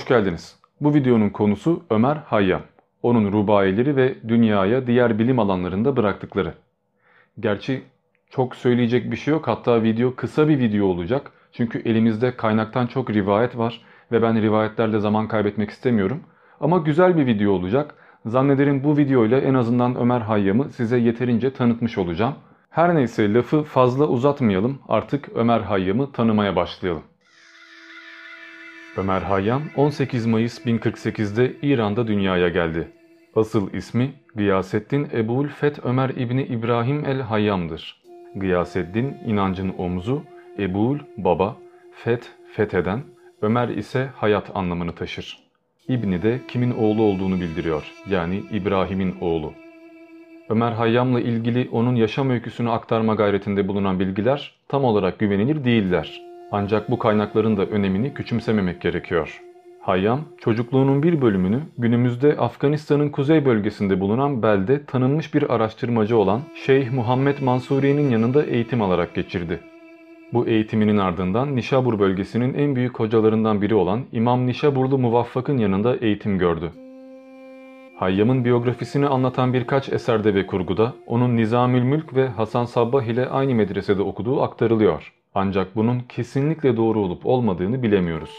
Hoş geldiniz. Bu videonun konusu Ömer Hayyam. Onun rubayileri ve dünyaya diğer bilim alanlarında bıraktıkları. Gerçi çok söyleyecek bir şey yok. Hatta video kısa bir video olacak. Çünkü elimizde kaynaktan çok rivayet var ve ben rivayetlerle zaman kaybetmek istemiyorum. Ama güzel bir video olacak. Zannederim bu videoyla en azından Ömer Hayyam'ı size yeterince tanıtmış olacağım. Her neyse lafı fazla uzatmayalım. Artık Ömer Hayyam'ı tanımaya başlayalım. Ömer Hayyam 18 Mayıs 1048'de İran'da dünyaya geldi. Asıl ismi Gıyaseddin Ebu'l Feth Ömer İbni İbrahim el-Hayyam'dır. Gıyaseddin inancın omzu, Ebu'l baba, Feth fetheden, Ömer ise hayat anlamını taşır. İbni de kimin oğlu olduğunu bildiriyor. Yani İbrahim'in oğlu. Ömer Hayyam'la ilgili onun yaşam öyküsünü aktarma gayretinde bulunan bilgiler tam olarak güvenilir değiller. Ancak bu kaynakların da önemini küçümsememek gerekiyor. Hayyam, çocukluğunun bir bölümünü günümüzde Afganistan'ın kuzey bölgesinde bulunan belde tanınmış bir araştırmacı olan Şeyh Muhammed Mansuri'nin yanında eğitim alarak geçirdi. Bu eğitiminin ardından Nişabur bölgesinin en büyük hocalarından biri olan İmam Nişaburlu Muvaffak'ın yanında eğitim gördü. Hayyam'ın biyografisini anlatan birkaç eserde ve kurguda onun Nizamül Mülk ve Hasan Sabbah ile aynı medresede okuduğu aktarılıyor. Ancak bunun kesinlikle doğru olup olmadığını bilemiyoruz.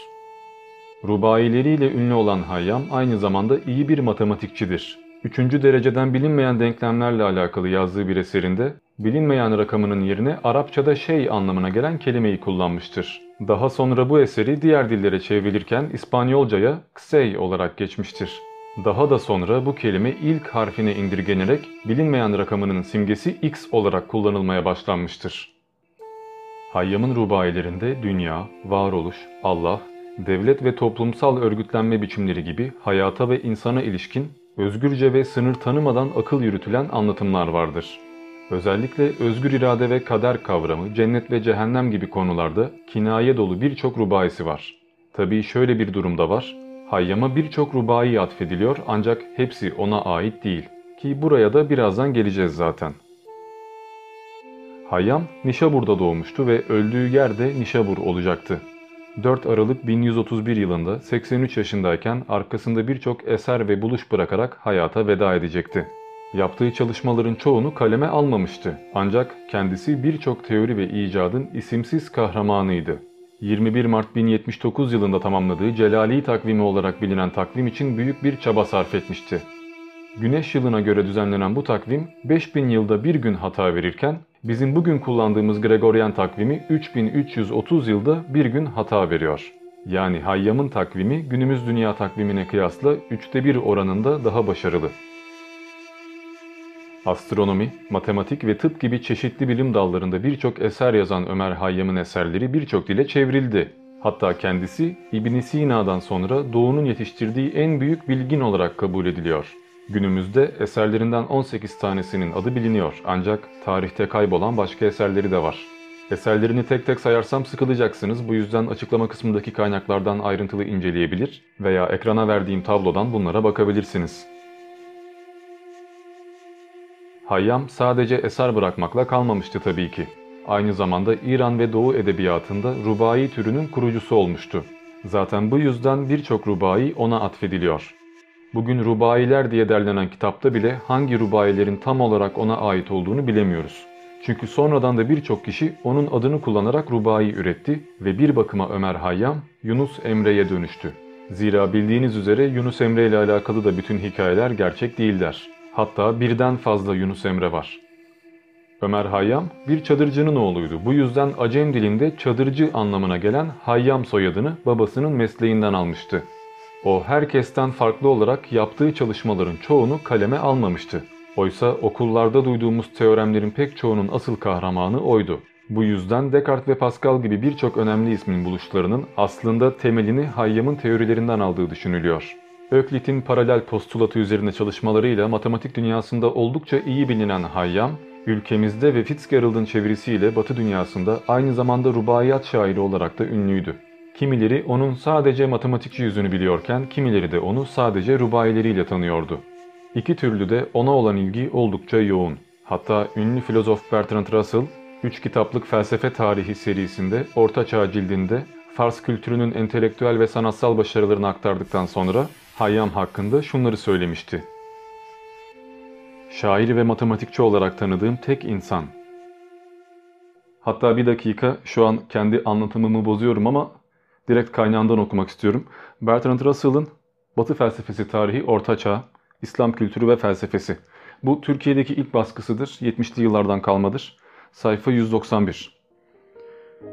Rubaileriyle ünlü olan Hayyam aynı zamanda iyi bir matematikçidir. Üçüncü dereceden bilinmeyen denklemlerle alakalı yazdığı bir eserinde bilinmeyen rakamının yerine Arapçada şey anlamına gelen kelimeyi kullanmıştır. Daha sonra bu eseri diğer dillere çevrilirken İspanyolcaya ksey olarak geçmiştir. Daha da sonra bu kelime ilk harfine indirgenerek bilinmeyen rakamının simgesi x olarak kullanılmaya başlanmıştır. Hayyam'ın rubayilerinde dünya, varoluş, Allah, devlet ve toplumsal örgütlenme biçimleri gibi hayata ve insana ilişkin özgürce ve sınır tanımadan akıl yürütülen anlatımlar vardır. Özellikle özgür irade ve kader kavramı, cennet ve cehennem gibi konularda kinaye dolu birçok rubayisi var. Tabii şöyle bir durumda var. Hayyam'a birçok rubai atfediliyor ancak hepsi ona ait değil. Ki buraya da birazdan geleceğiz zaten. Hayyam Nişabur'da doğmuştu ve öldüğü yer de Nişabur olacaktı. 4 Aralık 1131 yılında 83 yaşındayken arkasında birçok eser ve buluş bırakarak hayata veda edecekti. Yaptığı çalışmaların çoğunu kaleme almamıştı ancak kendisi birçok teori ve icadın isimsiz kahramanıydı. 21 Mart 1079 yılında tamamladığı Celali takvimi olarak bilinen takvim için büyük bir çaba sarf etmişti. Güneş yılına göre düzenlenen bu takvim 5000 yılda bir gün hata verirken bizim bugün kullandığımız Gregorian takvimi 3330 yılda bir gün hata veriyor. Yani Hayyam'ın takvimi günümüz dünya takvimine kıyasla üçte bir oranında daha başarılı. Astronomi, matematik ve tıp gibi çeşitli bilim dallarında birçok eser yazan Ömer Hayyam'ın eserleri birçok dile çevrildi. Hatta kendisi İbn Sina'dan sonra Doğu'nun yetiştirdiği en büyük bilgin olarak kabul ediliyor. Günümüzde eserlerinden 18 tanesinin adı biliniyor ancak tarihte kaybolan başka eserleri de var. Eserlerini tek tek sayarsam sıkılacaksınız bu yüzden açıklama kısmındaki kaynaklardan ayrıntılı inceleyebilir veya ekrana verdiğim tablodan bunlara bakabilirsiniz. Hayyam sadece eser bırakmakla kalmamıştı tabii ki. Aynı zamanda İran ve Doğu edebiyatında rubai türünün kurucusu olmuştu. Zaten bu yüzden birçok rubai ona atfediliyor. Bugün rubailer diye derlenen kitapta bile hangi rubailerin tam olarak ona ait olduğunu bilemiyoruz. Çünkü sonradan da birçok kişi onun adını kullanarak rubai üretti ve bir bakıma Ömer Hayyam Yunus Emre'ye dönüştü. Zira bildiğiniz üzere Yunus Emre ile alakalı da bütün hikayeler gerçek değiller. Hatta birden fazla Yunus Emre var. Ömer Hayyam bir çadırcının oğluydu. Bu yüzden Acem dilinde çadırcı anlamına gelen Hayyam soyadını babasının mesleğinden almıştı. O herkesten farklı olarak yaptığı çalışmaların çoğunu kaleme almamıştı. Oysa okullarda duyduğumuz teoremlerin pek çoğunun asıl kahramanı oydu. Bu yüzden Descartes ve Pascal gibi birçok önemli ismin buluşlarının aslında temelini Hayyam'ın teorilerinden aldığı düşünülüyor. Öklit'in paralel postulatı üzerine çalışmalarıyla matematik dünyasında oldukça iyi bilinen Hayyam, ülkemizde ve Fitzgerald'ın çevirisiyle Batı dünyasında aynı zamanda rubaiyat şairi olarak da ünlüydü. Kimileri onun sadece matematikçi yüzünü biliyorken kimileri de onu sadece rubaileriyle tanıyordu. İki türlü de ona olan ilgi oldukça yoğun. Hatta ünlü filozof Bertrand Russell, 3 kitaplık felsefe tarihi serisinde Orta Çağ cildinde Fars kültürünün entelektüel ve sanatsal başarılarını aktardıktan sonra Hayyam hakkında şunları söylemişti. Şair ve matematikçi olarak tanıdığım tek insan. Hatta bir dakika şu an kendi anlatımımı bozuyorum ama direkt kaynağından okumak istiyorum. Bertrand Russell'ın Batı Felsefesi Tarihi Orta Çağ, İslam Kültürü ve Felsefesi. Bu Türkiye'deki ilk baskısıdır. 70'li yıllardan kalmadır. Sayfa 191.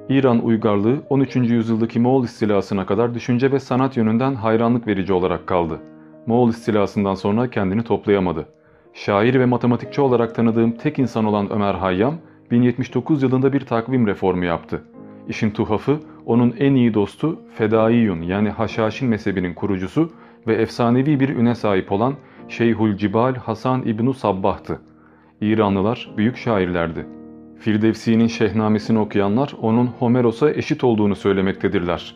İran uygarlığı 13. yüzyıldaki Moğol istilasına kadar düşünce ve sanat yönünden hayranlık verici olarak kaldı. Moğol istilasından sonra kendini toplayamadı. Şair ve matematikçi olarak tanıdığım tek insan olan Ömer Hayyam, 1079 yılında bir takvim reformu yaptı. İşin tuhafı, onun en iyi dostu Fedaiyun yani Haşhaşin mezhebinin kurucusu ve efsanevi bir üne sahip olan Şeyhül Cibal Hasan İbnu Sabbah'tı. İranlılar büyük şairlerdi. Firdevsi'nin Şehnamesini okuyanlar onun Homeros'a eşit olduğunu söylemektedirler.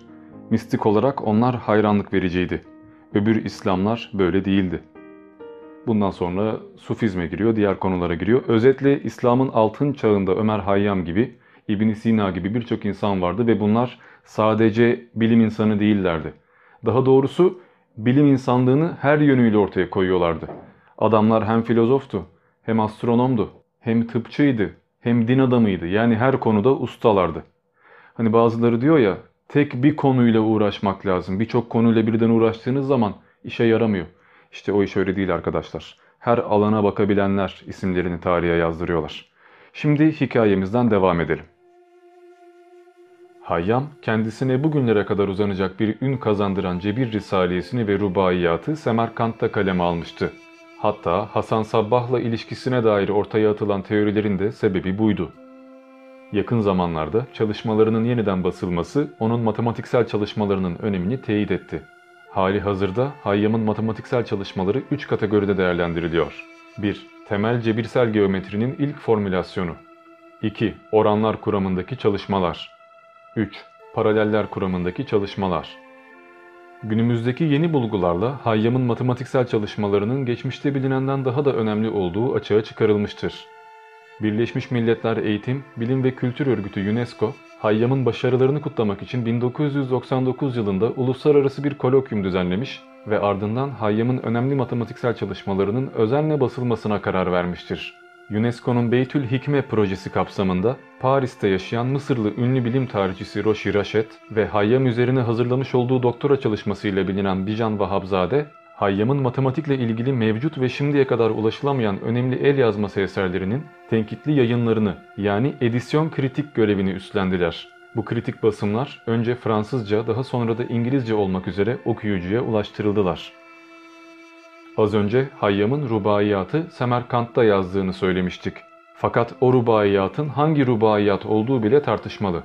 Mistik olarak onlar hayranlık vericiydi. Öbür İslamlar böyle değildi. Bundan sonra Sufizme giriyor, diğer konulara giriyor. Özetle İslam'ın altın çağında Ömer Hayyam gibi, ibn Sina gibi birçok insan vardı ve bunlar sadece bilim insanı değillerdi. Daha doğrusu bilim insanlığını her yönüyle ortaya koyuyorlardı. Adamlar hem filozoftu, hem astronomdu, hem tıpçıydı, hem din adamıydı. Yani her konuda ustalardı. Hani bazıları diyor ya tek bir konuyla uğraşmak lazım. Birçok konuyla birden uğraştığınız zaman işe yaramıyor. İşte o iş öyle değil arkadaşlar. Her alana bakabilenler isimlerini tarihe yazdırıyorlar. Şimdi hikayemizden devam edelim. Hayyam kendisine bugünlere kadar uzanacak bir ün kazandıran Cebir Risalesini ve Rubaiyatı Semerkant'ta kaleme almıştı. Hatta Hasan Sabbah'la ilişkisine dair ortaya atılan teorilerin de sebebi buydu. Yakın zamanlarda çalışmalarının yeniden basılması onun matematiksel çalışmalarının önemini teyit etti. Hali hazırda Hayyam'ın matematiksel çalışmaları 3 kategoride değerlendiriliyor. 1. Temel cebirsel geometrinin ilk formülasyonu. 2. Oranlar kuramındaki çalışmalar. 3. Paraleller kuramındaki çalışmalar. Günümüzdeki yeni bulgularla Hayyam'ın matematiksel çalışmalarının geçmişte bilinenden daha da önemli olduğu açığa çıkarılmıştır. Birleşmiş Milletler Eğitim, Bilim ve Kültür Örgütü UNESCO, Hayyam'ın başarılarını kutlamak için 1999 yılında uluslararası bir kolokyum düzenlemiş ve ardından Hayyam'ın önemli matematiksel çalışmalarının özenle basılmasına karar vermiştir. UNESCO'nun Beytül Hikme projesi kapsamında Paris'te yaşayan Mısırlı ünlü bilim tarihçisi Roshi Rashet ve Hayyam üzerine hazırlamış olduğu doktora çalışmasıyla bilinen Bijan Vahabzade, Hayyam'ın matematikle ilgili mevcut ve şimdiye kadar ulaşılamayan önemli el yazması eserlerinin tenkitli yayınlarını yani edisyon kritik görevini üstlendiler. Bu kritik basımlar önce Fransızca daha sonra da İngilizce olmak üzere okuyucuya ulaştırıldılar. Az önce Hayyam'ın rubaiyatı Semerkant'ta yazdığını söylemiştik. Fakat o rubaiyatın hangi rubaiyat olduğu bile tartışmalı.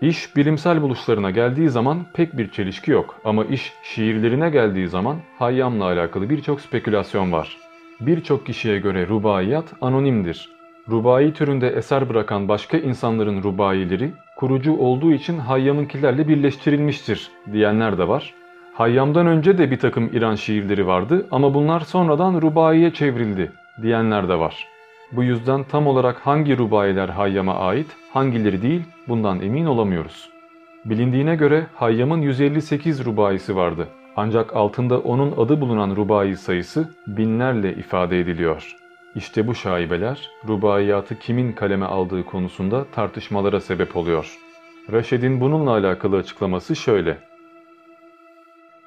İş bilimsel buluşlarına geldiği zaman pek bir çelişki yok ama iş şiirlerine geldiği zaman Hayyam'la alakalı birçok spekülasyon var. Birçok kişiye göre rubaiyat anonimdir. Rubai türünde eser bırakan başka insanların rubaileri kurucu olduğu için Hayyam'ınkilerle birleştirilmiştir diyenler de var. Hayyam'dan önce de bir takım İran şiirleri vardı ama bunlar sonradan rubaiye çevrildi diyenler de var. Bu yüzden tam olarak hangi rubailer Hayyam'a ait, hangileri değil bundan emin olamıyoruz. Bilindiğine göre Hayyam'ın 158 rubaisi vardı. Ancak altında onun adı bulunan rubai sayısı binlerle ifade ediliyor. İşte bu şaibeler rubaiyatı kimin kaleme aldığı konusunda tartışmalara sebep oluyor. Raşed'in bununla alakalı açıklaması şöyle.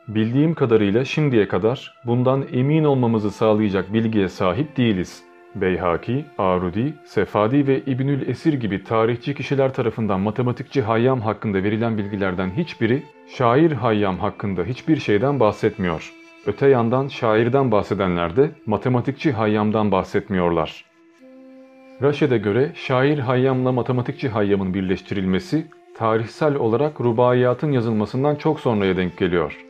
Bildiğim kadarıyla şimdiye kadar bundan emin olmamızı sağlayacak bilgiye sahip değiliz. Beyhaki, Arudi, Sefadi ve İbnül Esir gibi tarihçi kişiler tarafından matematikçi Hayyam hakkında verilen bilgilerden hiçbiri şair Hayyam hakkında hiçbir şeyden bahsetmiyor. Öte yandan şairden bahsedenler de matematikçi Hayyam'dan bahsetmiyorlar. Raşed'e göre şair Hayyam'la matematikçi Hayyam'ın birleştirilmesi tarihsel olarak rubaiyatın yazılmasından çok sonraya denk geliyor.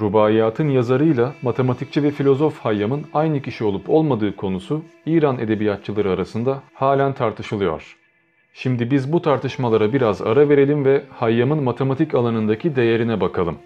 Rubaiyatın yazarıyla matematikçi ve filozof Hayyam'ın aynı kişi olup olmadığı konusu İran edebiyatçıları arasında halen tartışılıyor. Şimdi biz bu tartışmalara biraz ara verelim ve Hayyam'ın matematik alanındaki değerine bakalım.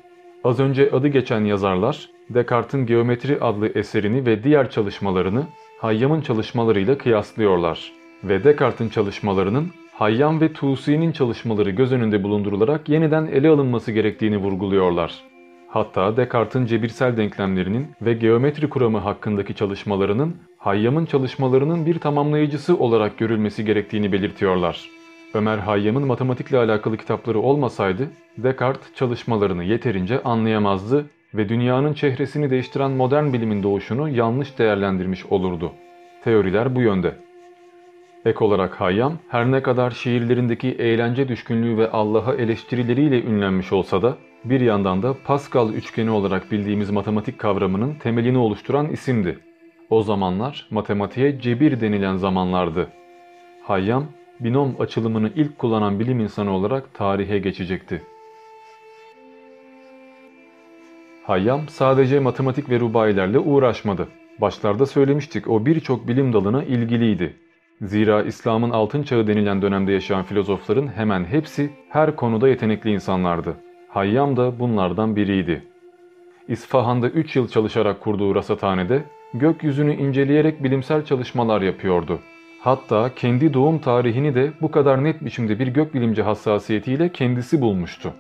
Az önce adı geçen yazarlar Descartes'in Geometri adlı eserini ve diğer çalışmalarını Hayyam'ın çalışmalarıyla kıyaslıyorlar ve Descartes'in çalışmalarının Hayyam ve Tusi'nin çalışmaları göz önünde bulundurularak yeniden ele alınması gerektiğini vurguluyorlar. Hatta Descartes'in cebirsel denklemlerinin ve geometri kuramı hakkındaki çalışmalarının Hayyam'ın çalışmalarının bir tamamlayıcısı olarak görülmesi gerektiğini belirtiyorlar. Ömer Hayyam'ın matematikle alakalı kitapları olmasaydı Descartes çalışmalarını yeterince anlayamazdı ve dünyanın çehresini değiştiren modern bilimin doğuşunu yanlış değerlendirmiş olurdu. Teoriler bu yönde. Ek olarak Hayyam her ne kadar şiirlerindeki eğlence düşkünlüğü ve Allah'a eleştirileriyle ünlenmiş olsa da bir yandan da Pascal üçgeni olarak bildiğimiz matematik kavramının temelini oluşturan isimdi. O zamanlar matematiğe cebir denilen zamanlardı. Hayyam, binom açılımını ilk kullanan bilim insanı olarak tarihe geçecekti. Hayyam sadece matematik ve rubayilerle uğraşmadı. Başlarda söylemiştik o birçok bilim dalına ilgiliydi. Zira İslam'ın altın çağı denilen dönemde yaşayan filozofların hemen hepsi her konuda yetenekli insanlardı. Hayyam da bunlardan biriydi. İsfahan'da 3 yıl çalışarak kurduğu rasathanede gökyüzünü inceleyerek bilimsel çalışmalar yapıyordu. Hatta kendi doğum tarihini de bu kadar net biçimde bir gökbilimci hassasiyetiyle kendisi bulmuştu.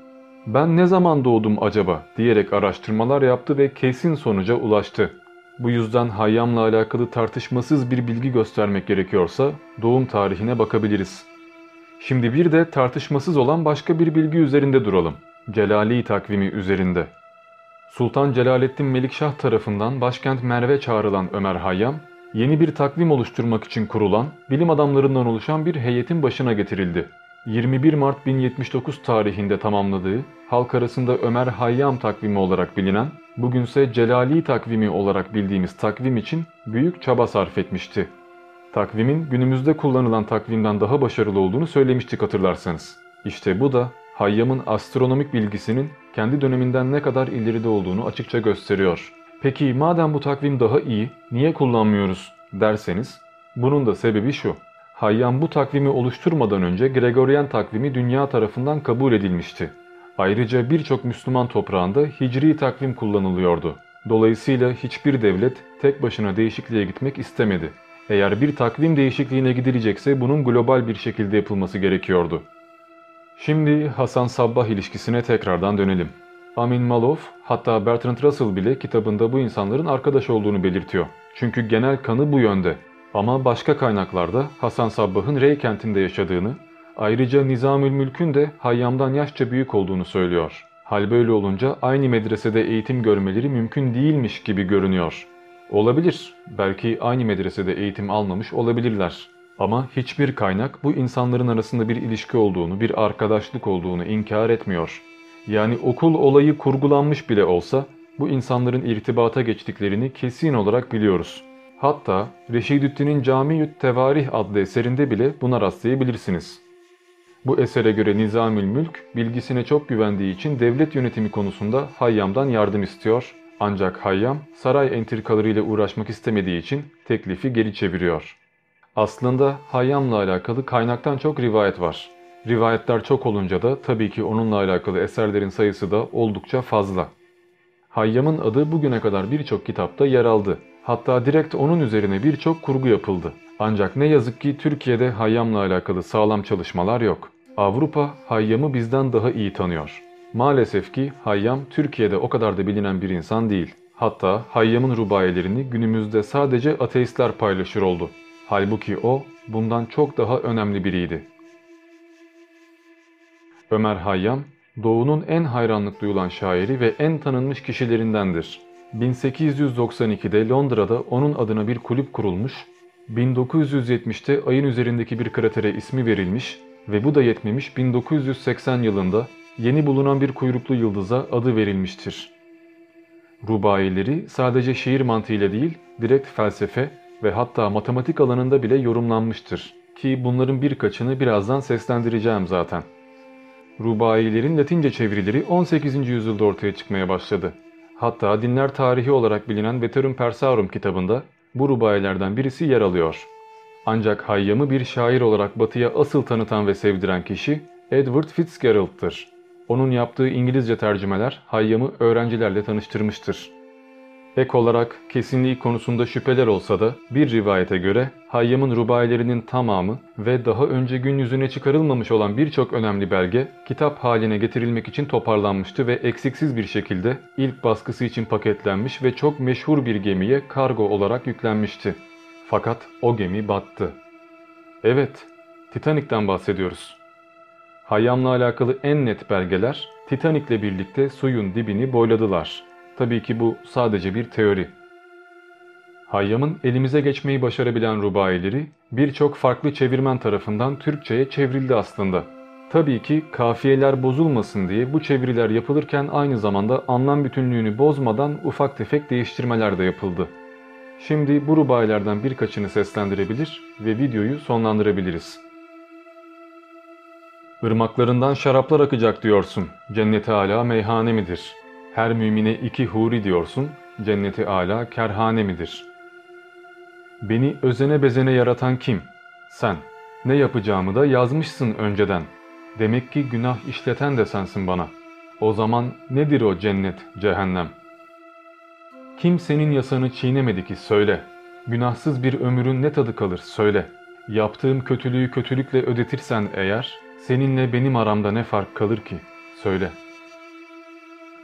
Ben ne zaman doğdum acaba diyerek araştırmalar yaptı ve kesin sonuca ulaştı. Bu yüzden Hayyam'la alakalı tartışmasız bir bilgi göstermek gerekiyorsa doğum tarihine bakabiliriz. Şimdi bir de tartışmasız olan başka bir bilgi üzerinde duralım. Celali takvimi üzerinde. Sultan Celaleddin Melikşah tarafından başkent Merve çağrılan Ömer Hayyam, yeni bir takvim oluşturmak için kurulan, bilim adamlarından oluşan bir heyetin başına getirildi. 21 Mart 1079 tarihinde tamamladığı, halk arasında Ömer Hayyam takvimi olarak bilinen, bugünse Celali takvimi olarak bildiğimiz takvim için büyük çaba sarf etmişti. Takvimin günümüzde kullanılan takvimden daha başarılı olduğunu söylemiştik hatırlarsanız. İşte bu da Hayyam'ın astronomik bilgisinin kendi döneminden ne kadar ileride olduğunu açıkça gösteriyor. Peki madem bu takvim daha iyi, niye kullanmıyoruz derseniz, bunun da sebebi şu. Hayyam bu takvimi oluşturmadan önce Gregorian takvimi dünya tarafından kabul edilmişti. Ayrıca birçok Müslüman toprağında hicri takvim kullanılıyordu. Dolayısıyla hiçbir devlet tek başına değişikliğe gitmek istemedi. Eğer bir takvim değişikliğine gidilecekse bunun global bir şekilde yapılması gerekiyordu. Şimdi Hasan Sabbah ilişkisine tekrardan dönelim. Amin Malov hatta Bertrand Russell bile kitabında bu insanların arkadaş olduğunu belirtiyor. Çünkü genel kanı bu yönde. Ama başka kaynaklarda Hasan Sabbah'ın Rey kentinde yaşadığını, ayrıca Nizamül Mülk'ün de Hayyam'dan yaşça büyük olduğunu söylüyor. Hal böyle olunca aynı medresede eğitim görmeleri mümkün değilmiş gibi görünüyor. Olabilir, belki aynı medresede eğitim almamış olabilirler. Ama hiçbir kaynak bu insanların arasında bir ilişki olduğunu, bir arkadaşlık olduğunu inkar etmiyor. Yani okul olayı kurgulanmış bile olsa bu insanların irtibata geçtiklerini kesin olarak biliyoruz. Hatta Reşidüddin'in Camiü't Tevarih adlı eserinde bile buna rastlayabilirsiniz. Bu esere göre Nizamül Mülk bilgisine çok güvendiği için devlet yönetimi konusunda Hayyam'dan yardım istiyor. Ancak Hayyam saray entrikalarıyla uğraşmak istemediği için teklifi geri çeviriyor. Aslında Hayyam'la alakalı kaynaktan çok rivayet var. Rivayetler çok olunca da tabii ki onunla alakalı eserlerin sayısı da oldukça fazla. Hayyam'ın adı bugüne kadar birçok kitapta yer aldı. Hatta direkt onun üzerine birçok kurgu yapıldı. Ancak ne yazık ki Türkiye'de Hayyam'la alakalı sağlam çalışmalar yok. Avrupa Hayyam'ı bizden daha iyi tanıyor. Maalesef ki Hayyam Türkiye'de o kadar da bilinen bir insan değil. Hatta Hayyam'ın rubayelerini günümüzde sadece ateistler paylaşır oldu. Halbuki o bundan çok daha önemli biriydi. Ömer Hayyam, Doğu'nun en hayranlık duyulan şairi ve en tanınmış kişilerindendir. 1892'de Londra'da onun adına bir kulüp kurulmuş, 1970'te ayın üzerindeki bir kratere ismi verilmiş ve bu da yetmemiş 1980 yılında yeni bulunan bir kuyruklu yıldıza adı verilmiştir. Rubayileri sadece şiir mantığıyla değil, direkt felsefe ve hatta matematik alanında bile yorumlanmıştır. Ki bunların birkaçını birazdan seslendireceğim zaten. Rubayilerin Latince çevirileri 18. yüzyılda ortaya çıkmaya başladı. Hatta dinler tarihi olarak bilinen Veterum Persarum kitabında bu rubayilerden birisi yer alıyor. Ancak Hayyam'ı bir şair olarak batıya asıl tanıtan ve sevdiren kişi Edward Fitzgerald'tır. Onun yaptığı İngilizce tercümeler Hayyam'ı öğrencilerle tanıştırmıştır. Ek olarak kesinliği konusunda şüpheler olsa da bir rivayete göre Hayyam'ın rubayilerinin tamamı ve daha önce gün yüzüne çıkarılmamış olan birçok önemli belge kitap haline getirilmek için toparlanmıştı ve eksiksiz bir şekilde ilk baskısı için paketlenmiş ve çok meşhur bir gemiye kargo olarak yüklenmişti. Fakat o gemi battı. Evet, Titanik'ten bahsediyoruz. Hayyam'la alakalı en net belgeler Titanik'le birlikte suyun dibini boyladılar. Tabii ki bu sadece bir teori. Hayyam'ın elimize geçmeyi başarabilen rubayileri birçok farklı çevirmen tarafından Türkçe'ye çevrildi aslında. Tabii ki kafiyeler bozulmasın diye bu çeviriler yapılırken aynı zamanda anlam bütünlüğünü bozmadan ufak tefek değiştirmeler de yapıldı. Şimdi bu rubayilerden birkaçını seslendirebilir ve videoyu sonlandırabiliriz. Irmaklarından şaraplar akacak diyorsun. Cenneti âlâ meyhane midir? Her mümine iki huri diyorsun. Cenneti âlâ kerhane midir? Beni özene bezene yaratan kim? Sen. Ne yapacağımı da yazmışsın önceden. Demek ki günah işleten de sensin bana. O zaman nedir o cennet, cehennem? Kim senin yasanı çiğnemedi ki söyle. Günahsız bir ömrün ne tadı kalır söyle. Yaptığım kötülüğü kötülükle ödetirsen eğer, seninle benim aramda ne fark kalır ki? Söyle.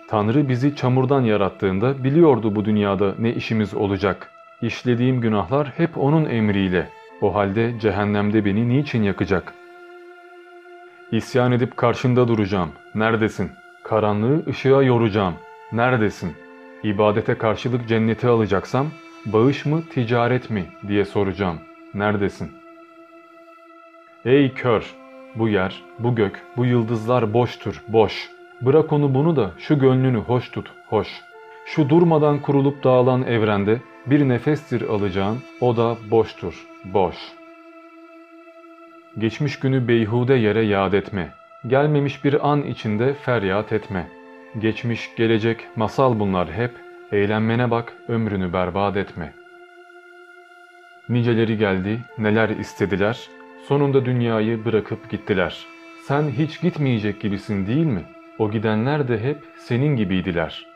Tanrı bizi çamurdan yarattığında biliyordu bu dünyada ne işimiz olacak. İşlediğim günahlar hep onun emriyle. O halde cehennemde beni niçin yakacak? İsyan edip karşında duracağım. Neredesin? Karanlığı ışığa yoracağım. Neredesin? İbadete karşılık cenneti alacaksam, bağış mı ticaret mi diye soracağım. Neredesin? Ey kör! Bu yer, bu gök, bu yıldızlar boştur, boş. Bırak onu bunu da şu gönlünü hoş tut, hoş. Şu durmadan kurulup dağılan evrende bir nefestir alacağın, o da boştur, boş. Geçmiş günü beyhude yere yad etme. Gelmemiş bir an içinde feryat etme. Geçmiş, gelecek, masal bunlar hep. Eğlenmene bak, ömrünü berbat etme. Niceleri geldi, neler istediler, sonunda dünyayı bırakıp gittiler. Sen hiç gitmeyecek gibisin değil mi? O gidenler de hep senin gibiydiler.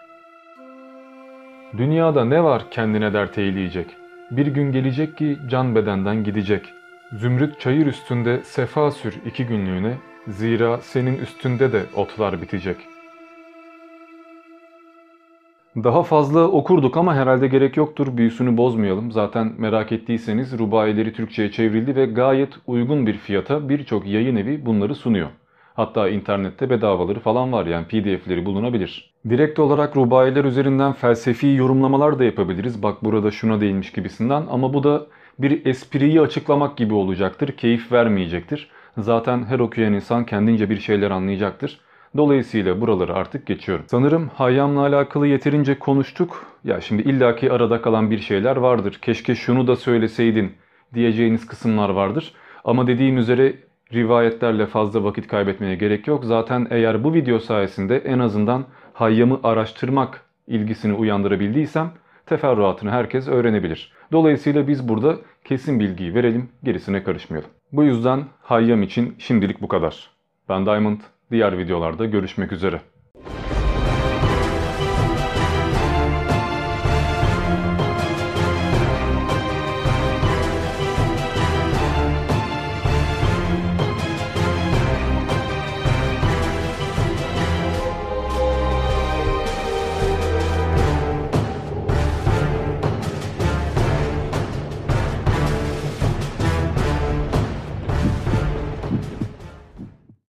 Dünyada ne var kendine dert eyleyecek? Bir gün gelecek ki can bedenden gidecek. Zümrüt çayır üstünde sefa sür iki günlüğüne, zira senin üstünde de otlar bitecek. Daha fazla okurduk ama herhalde gerek yoktur. Büyüsünü bozmayalım. Zaten merak ettiyseniz rubayileri Türkçe'ye çevrildi ve gayet uygun bir fiyata birçok yayın evi bunları sunuyor. Hatta internette bedavaları falan var yani pdf'leri bulunabilir. Direkt olarak rubayiler üzerinden felsefi yorumlamalar da yapabiliriz. Bak burada şuna değinmiş gibisinden ama bu da bir espriyi açıklamak gibi olacaktır. Keyif vermeyecektir. Zaten her okuyan insan kendince bir şeyler anlayacaktır. Dolayısıyla buraları artık geçiyorum. Sanırım Hayyam'la alakalı yeterince konuştuk. Ya şimdi illaki arada kalan bir şeyler vardır. Keşke şunu da söyleseydin diyeceğiniz kısımlar vardır. Ama dediğim üzere rivayetlerle fazla vakit kaybetmeye gerek yok. Zaten eğer bu video sayesinde en azından Hayyam'ı araştırmak ilgisini uyandırabildiysem teferruatını herkes öğrenebilir. Dolayısıyla biz burada kesin bilgiyi verelim, gerisine karışmayalım. Bu yüzden Hayyam için şimdilik bu kadar. Ben Diamond, diğer videolarda görüşmek üzere.